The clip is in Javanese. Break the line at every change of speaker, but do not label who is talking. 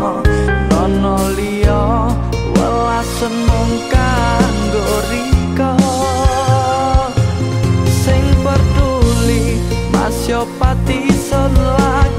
Nono liya welas mung kanggo rika. Sing peduli masyo pati selak